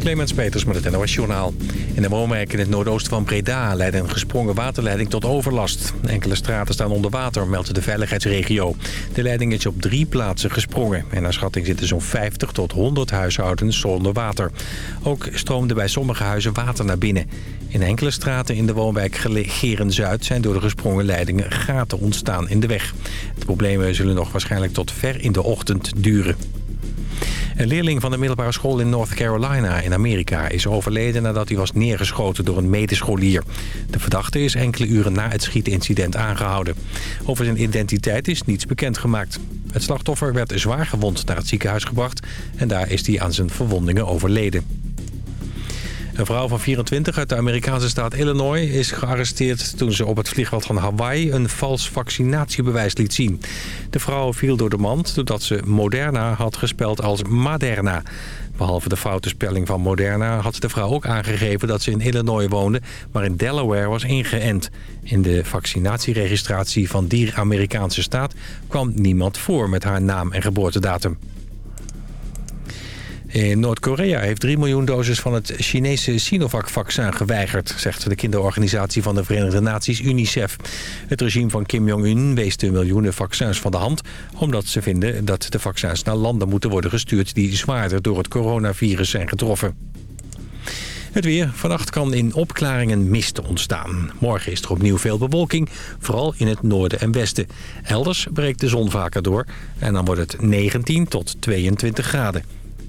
Clemens Peters met het NOS Journaal. In de woonwijk in het noordoosten van Breda leidt een gesprongen waterleiding tot overlast. Enkele straten staan onder water, meldt de veiligheidsregio. De leiding is op drie plaatsen gesprongen. En naar schatting zitten zo'n 50 tot 100 huishoudens zonder water. Ook stroomde bij sommige huizen water naar binnen. In enkele straten in de woonwijk Geren-Zuid zijn door de gesprongen leidingen gaten ontstaan in de weg. De problemen zullen nog waarschijnlijk tot ver in de ochtend duren. Een leerling van de middelbare school in North Carolina in Amerika is overleden nadat hij was neergeschoten door een medescholier. De verdachte is enkele uren na het schietincident aangehouden. Over zijn identiteit is niets bekendgemaakt. Het slachtoffer werd zwaar gewond naar het ziekenhuis gebracht en daar is hij aan zijn verwondingen overleden. Een vrouw van 24 uit de Amerikaanse staat Illinois is gearresteerd toen ze op het vliegveld van Hawaii een vals vaccinatiebewijs liet zien. De vrouw viel door de mand doordat ze Moderna had gespeld als Maderna. Behalve de foute spelling van Moderna had de vrouw ook aangegeven dat ze in Illinois woonde, maar in Delaware was ingeënt. In de vaccinatieregistratie van die Amerikaanse staat kwam niemand voor met haar naam en geboortedatum. In Noord-Korea heeft 3 miljoen doses van het Chinese Sinovac-vaccin geweigerd... zegt de kinderorganisatie van de Verenigde Naties UNICEF. Het regime van Kim Jong-un wees de miljoenen vaccins van de hand... omdat ze vinden dat de vaccins naar landen moeten worden gestuurd... die zwaarder door het coronavirus zijn getroffen. Het weer. Vannacht kan in opklaringen mist ontstaan. Morgen is er opnieuw veel bewolking, vooral in het noorden en westen. Elders breekt de zon vaker door en dan wordt het 19 tot 22 graden.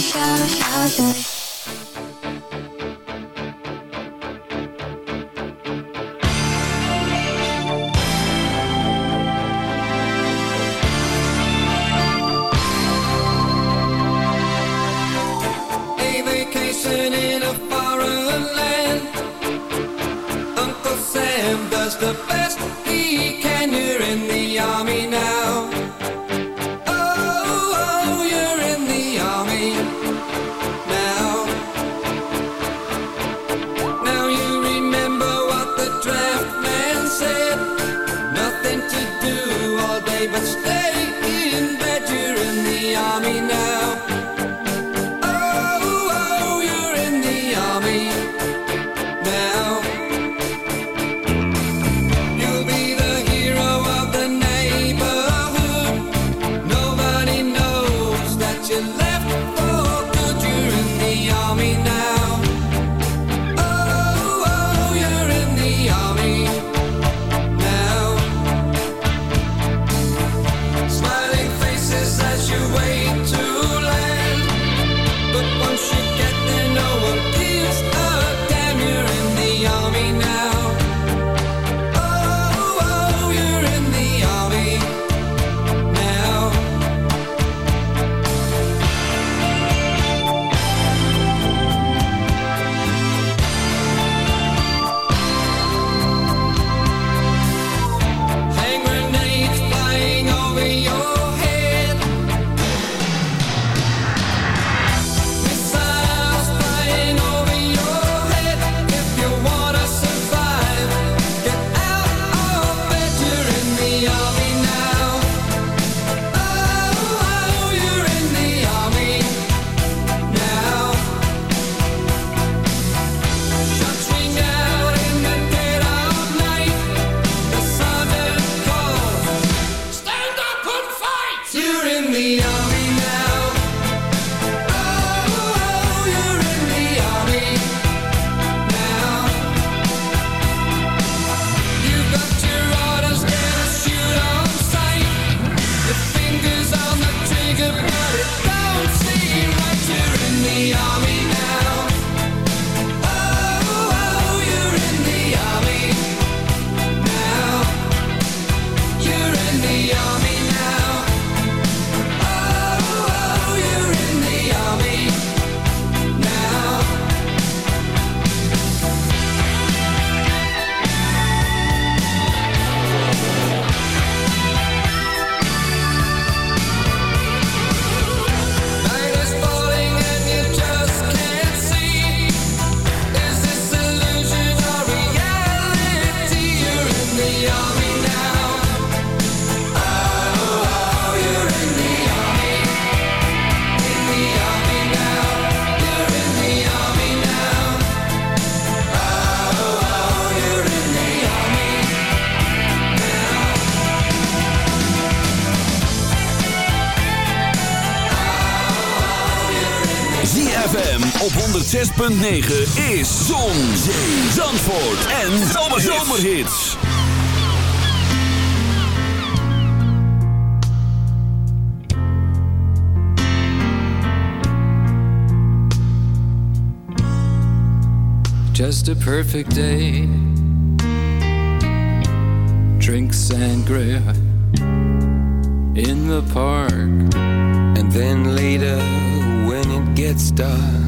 shout, shout, shout is Zon, Zandvoort en Zomerhits. Just a perfect day. Drink sangria in the park. And then later, when it gets dark.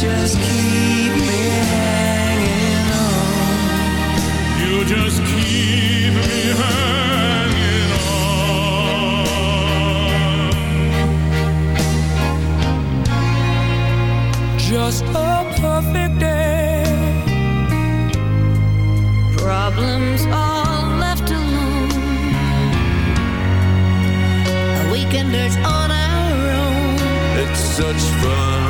Just keep me hanging on. You just keep me hanging on. Just a perfect day. Problems all left alone. Weekenders on our own. It's such fun.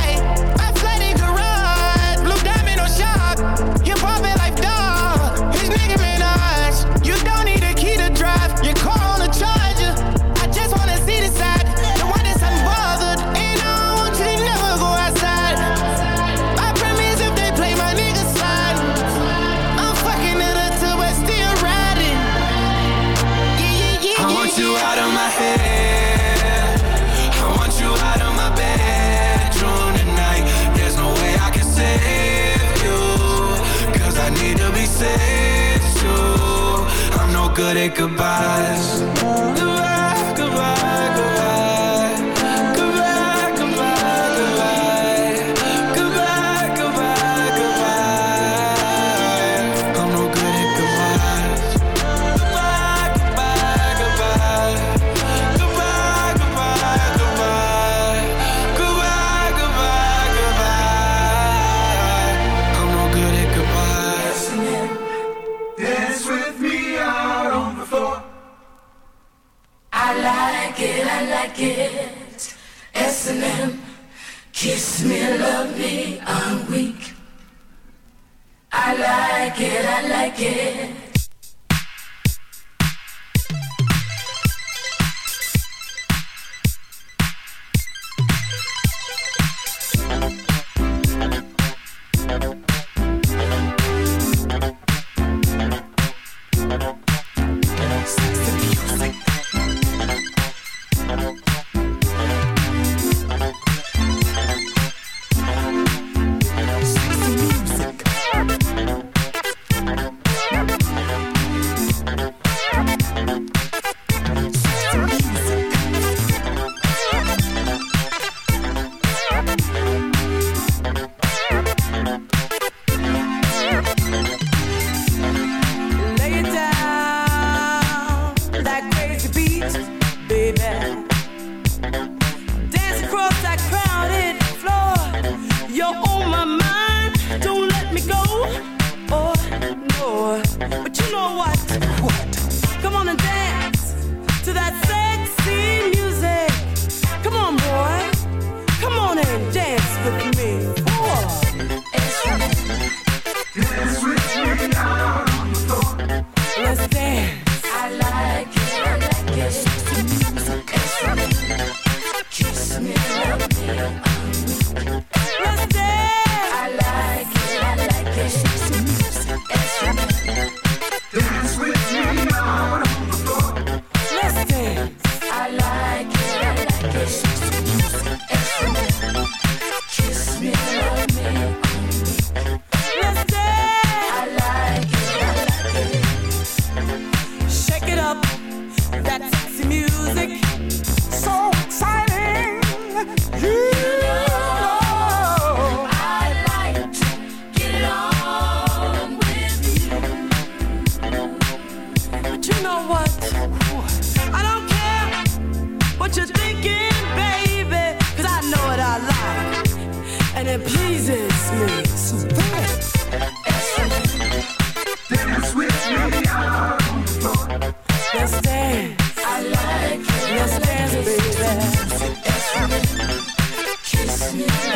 Yeah.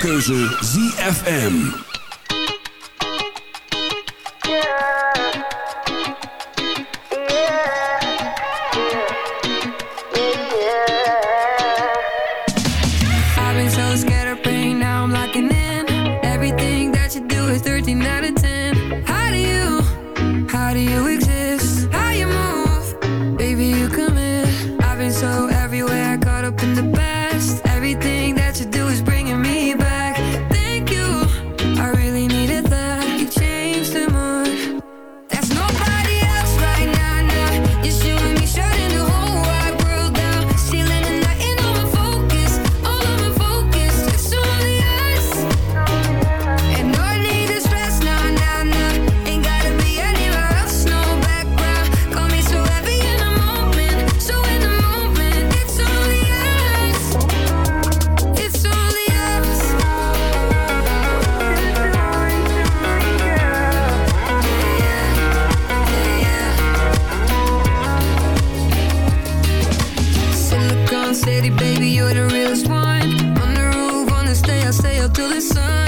Jouw keuze ZFM. Stay, up till the sun.